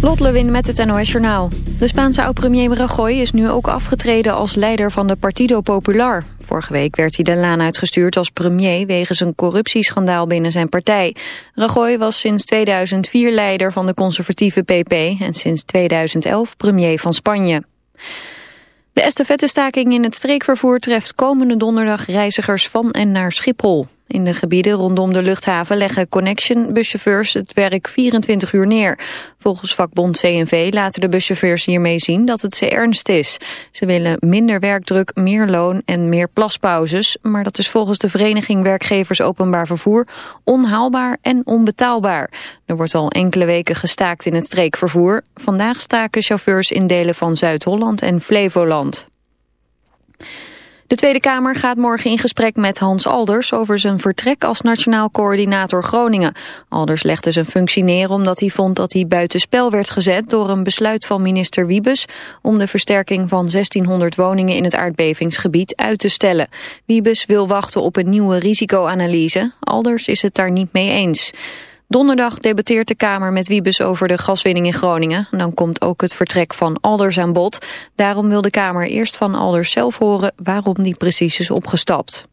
Lot Lewin met het NOS Journaal. De Spaanse oud-premier Rajoy is nu ook afgetreden als leider van de Partido Popular. Vorige week werd hij de laan uitgestuurd als premier wegens een corruptieschandaal binnen zijn partij. Rajoy was sinds 2004 leider van de conservatieve PP en sinds 2011 premier van Spanje. De estafettestaking in het streekvervoer treft komende donderdag reizigers van en naar Schiphol. In de gebieden rondom de luchthaven leggen Connection buschauffeurs het werk 24 uur neer. Volgens vakbond CNV laten de buschauffeurs hiermee zien dat het ze ernst is. Ze willen minder werkdruk, meer loon en meer plaspauzes. Maar dat is volgens de Vereniging Werkgevers Openbaar Vervoer onhaalbaar en onbetaalbaar. Er wordt al enkele weken gestaakt in het streekvervoer. Vandaag staken chauffeurs in delen van Zuid-Holland en Flevoland. De Tweede Kamer gaat morgen in gesprek met Hans Alders over zijn vertrek als Nationaal Coördinator Groningen. Alders legde zijn functie neer omdat hij vond dat hij buitenspel werd gezet door een besluit van minister Wiebes om de versterking van 1600 woningen in het aardbevingsgebied uit te stellen. Wiebes wil wachten op een nieuwe risicoanalyse. Alders is het daar niet mee eens. Donderdag debatteert de Kamer met Wiebes over de gaswinning in Groningen. Dan komt ook het vertrek van Alders aan bod. Daarom wil de Kamer eerst van Alders zelf horen waarom die precies is opgestapt.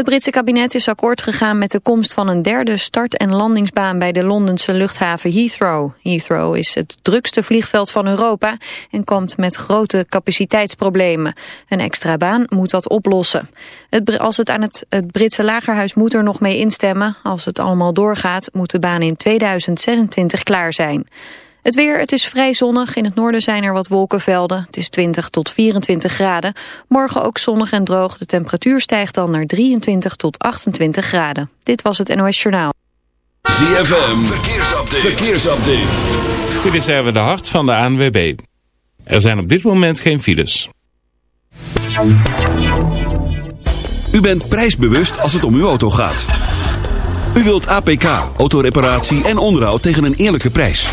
Het Britse kabinet is akkoord gegaan met de komst van een derde start- en landingsbaan bij de Londense luchthaven Heathrow. Heathrow is het drukste vliegveld van Europa en komt met grote capaciteitsproblemen. Een extra baan moet dat oplossen. Het, als het aan het, het Britse lagerhuis moet er nog mee instemmen. Als het allemaal doorgaat moet de baan in 2026 klaar zijn. Het weer, het is vrij zonnig. In het noorden zijn er wat wolkenvelden. Het is 20 tot 24 graden. Morgen ook zonnig en droog. De temperatuur stijgt dan naar 23 tot 28 graden. Dit was het NOS Journaal. ZFM, verkeersupdate. verkeersupdate. Dit is even de hart van de ANWB. Er zijn op dit moment geen files. U bent prijsbewust als het om uw auto gaat. U wilt APK, autoreparatie en onderhoud tegen een eerlijke prijs.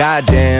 Goddamn,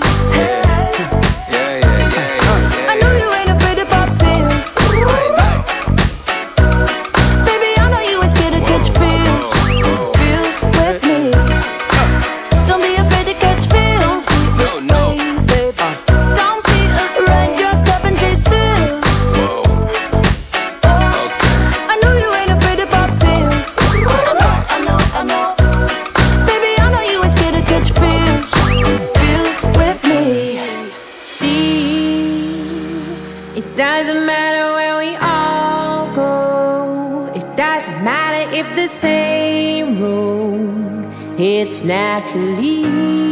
It's naturally.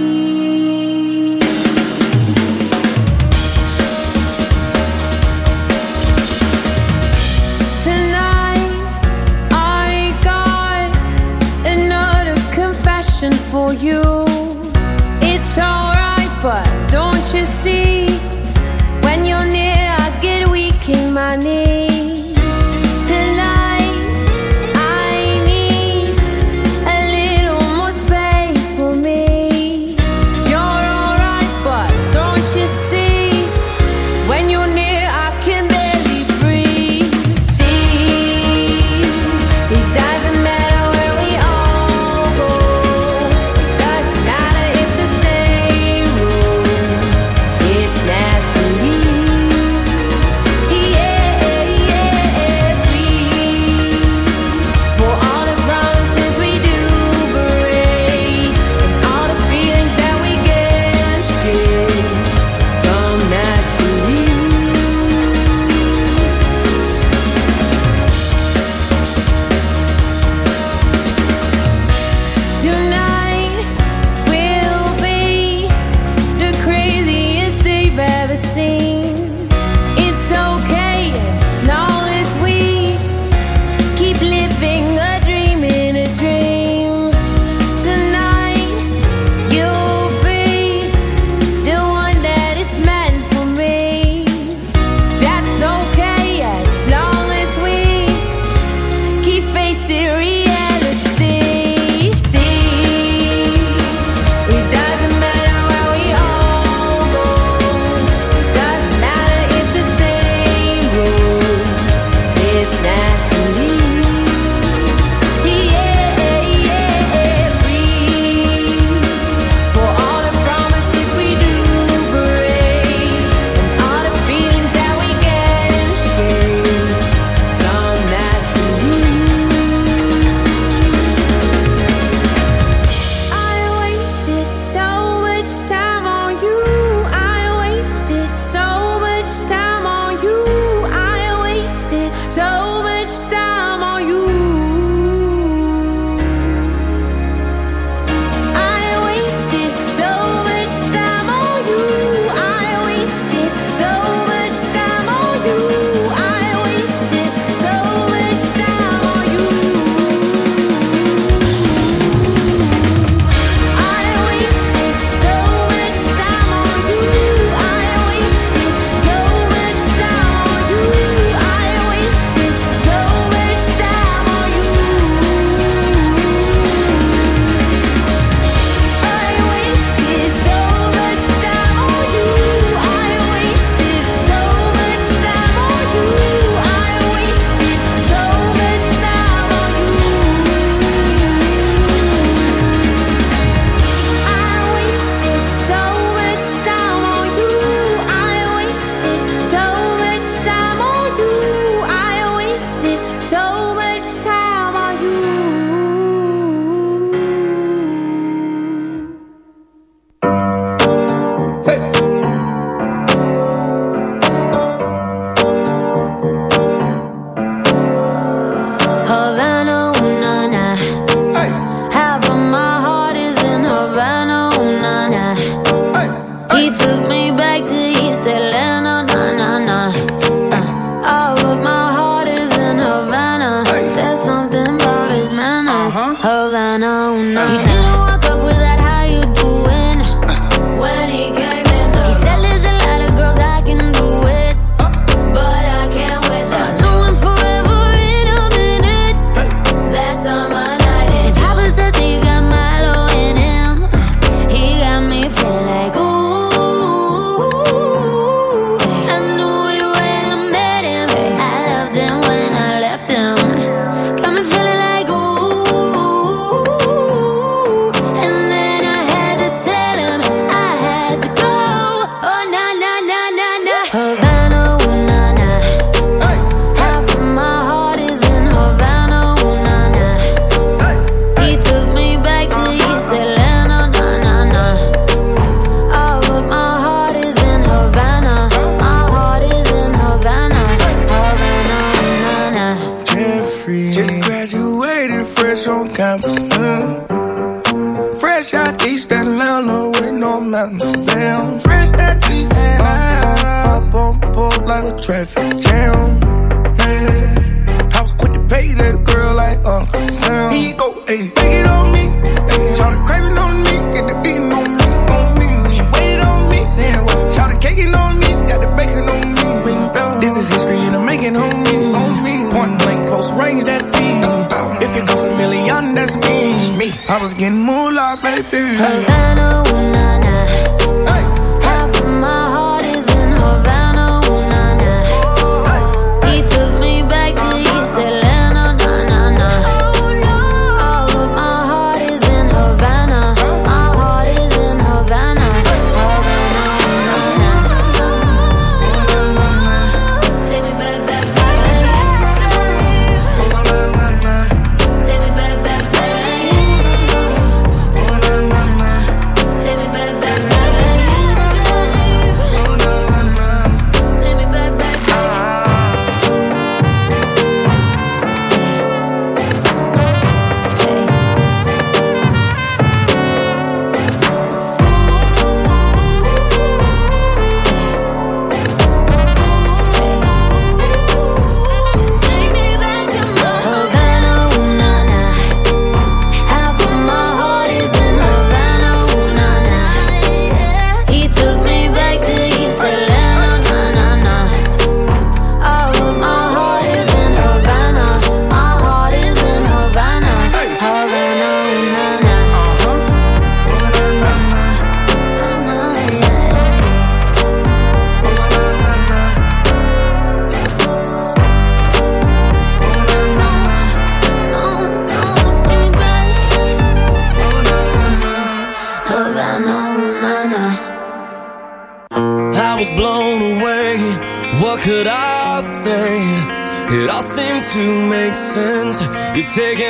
Taking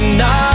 tonight.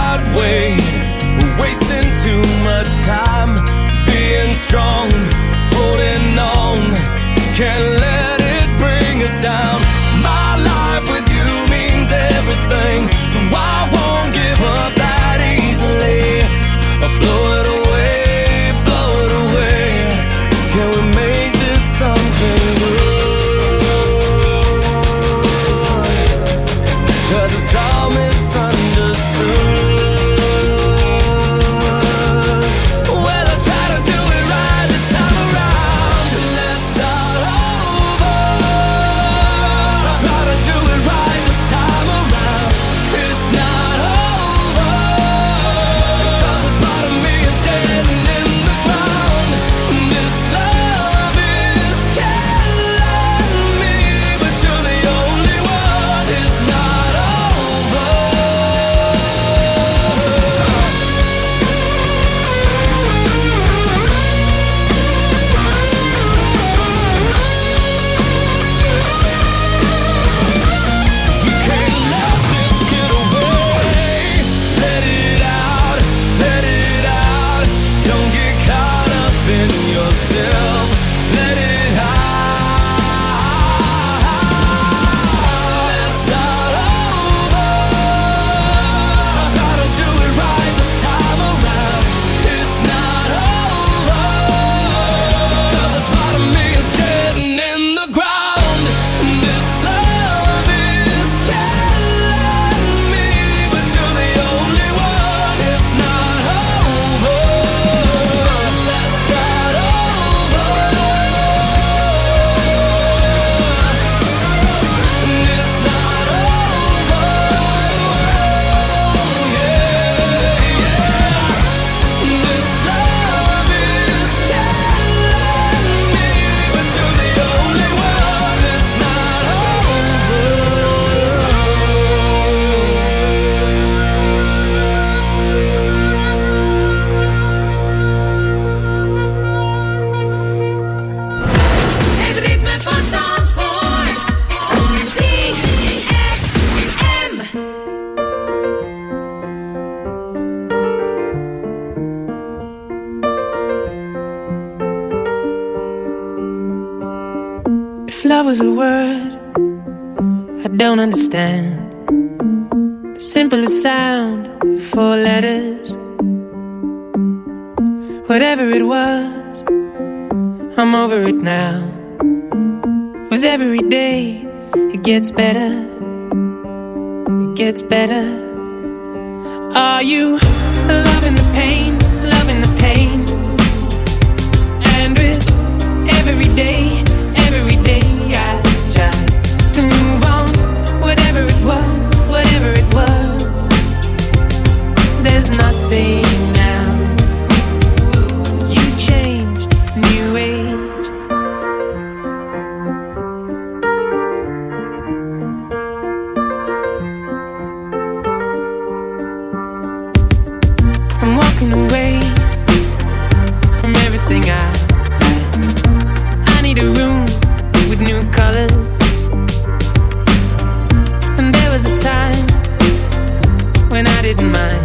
Walking away from everything I had. I need a room with new colors. And there was a time when I didn't mind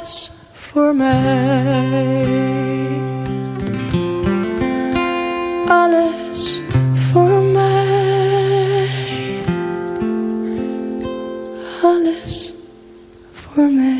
Alles voor mij. Alles voor mij. Alles voor mij.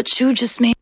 What you just made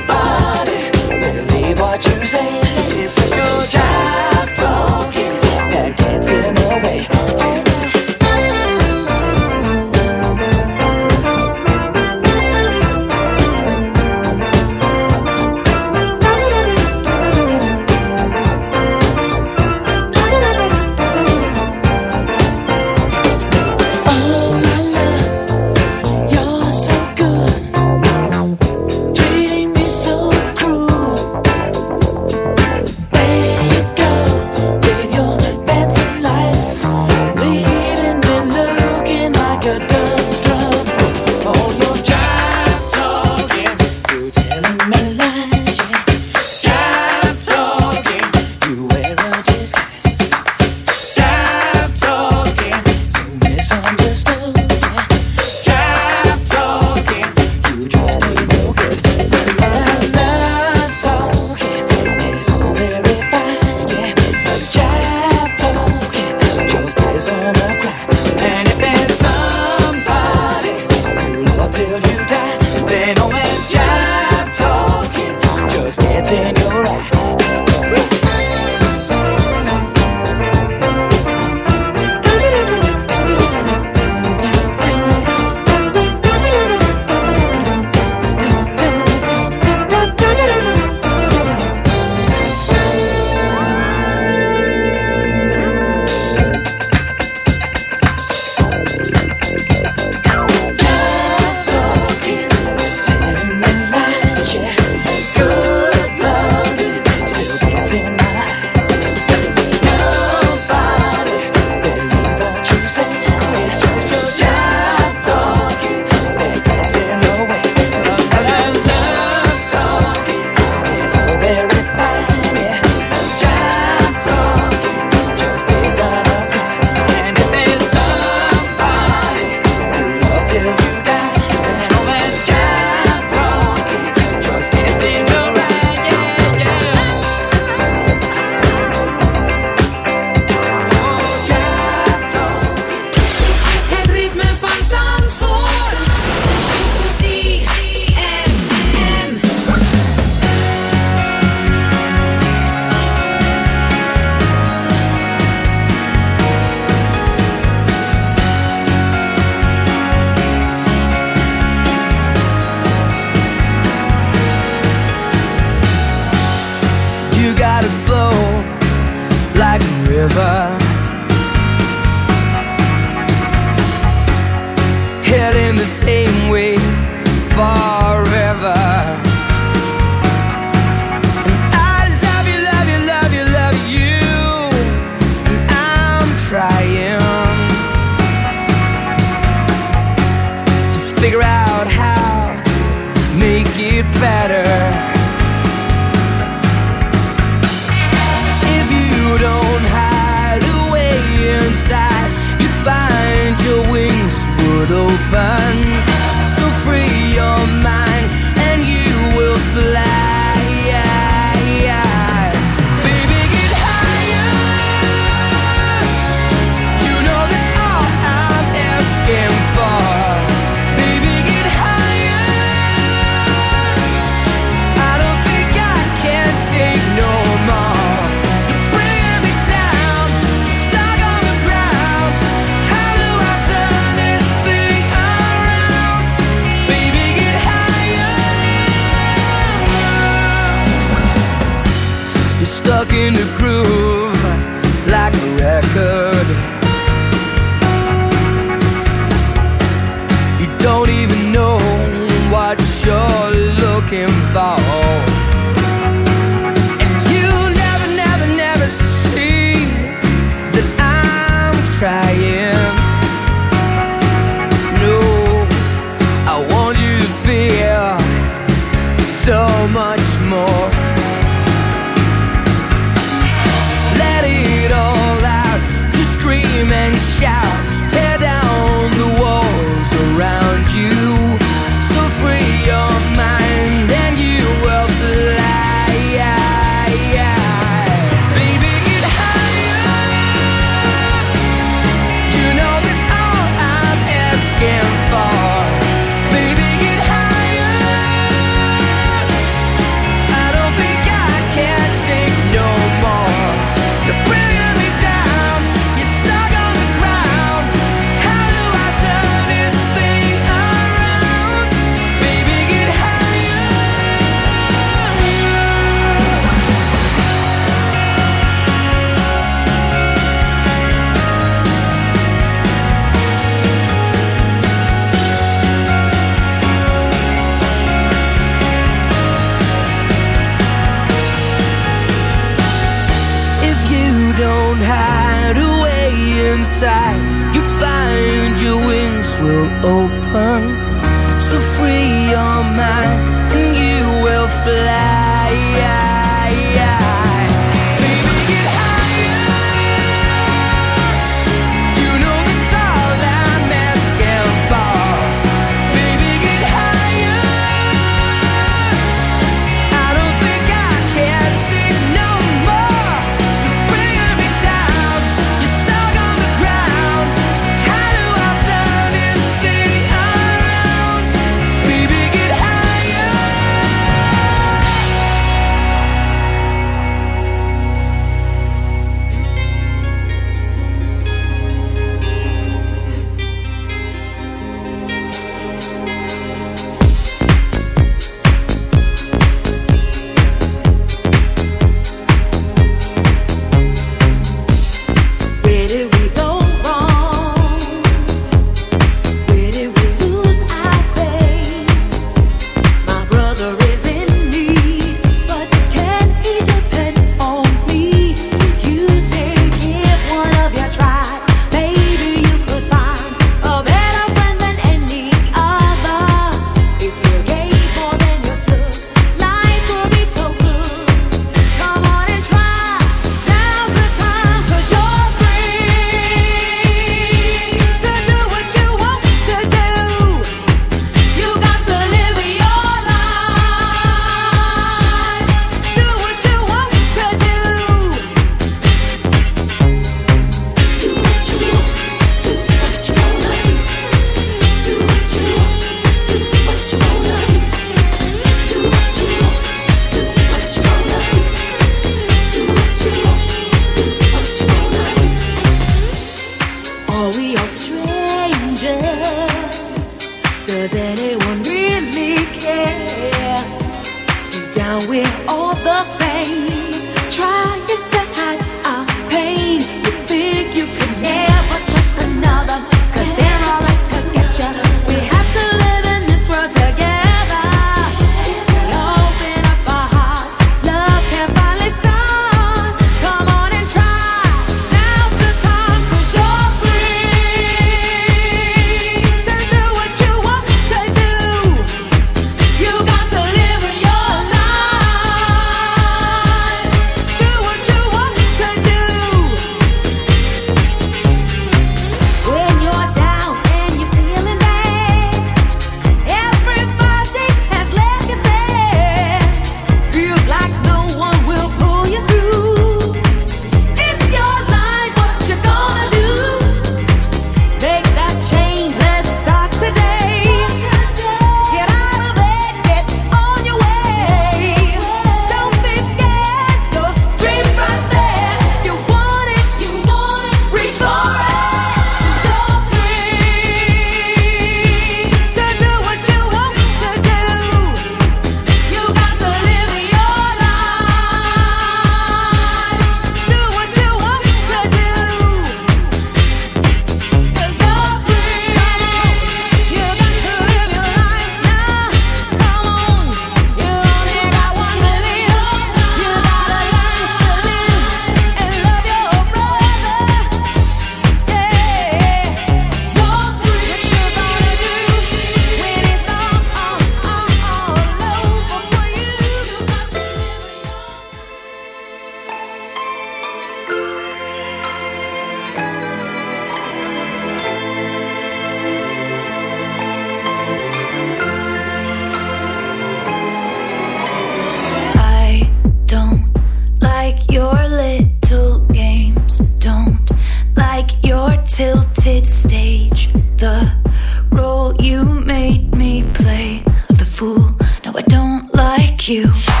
you.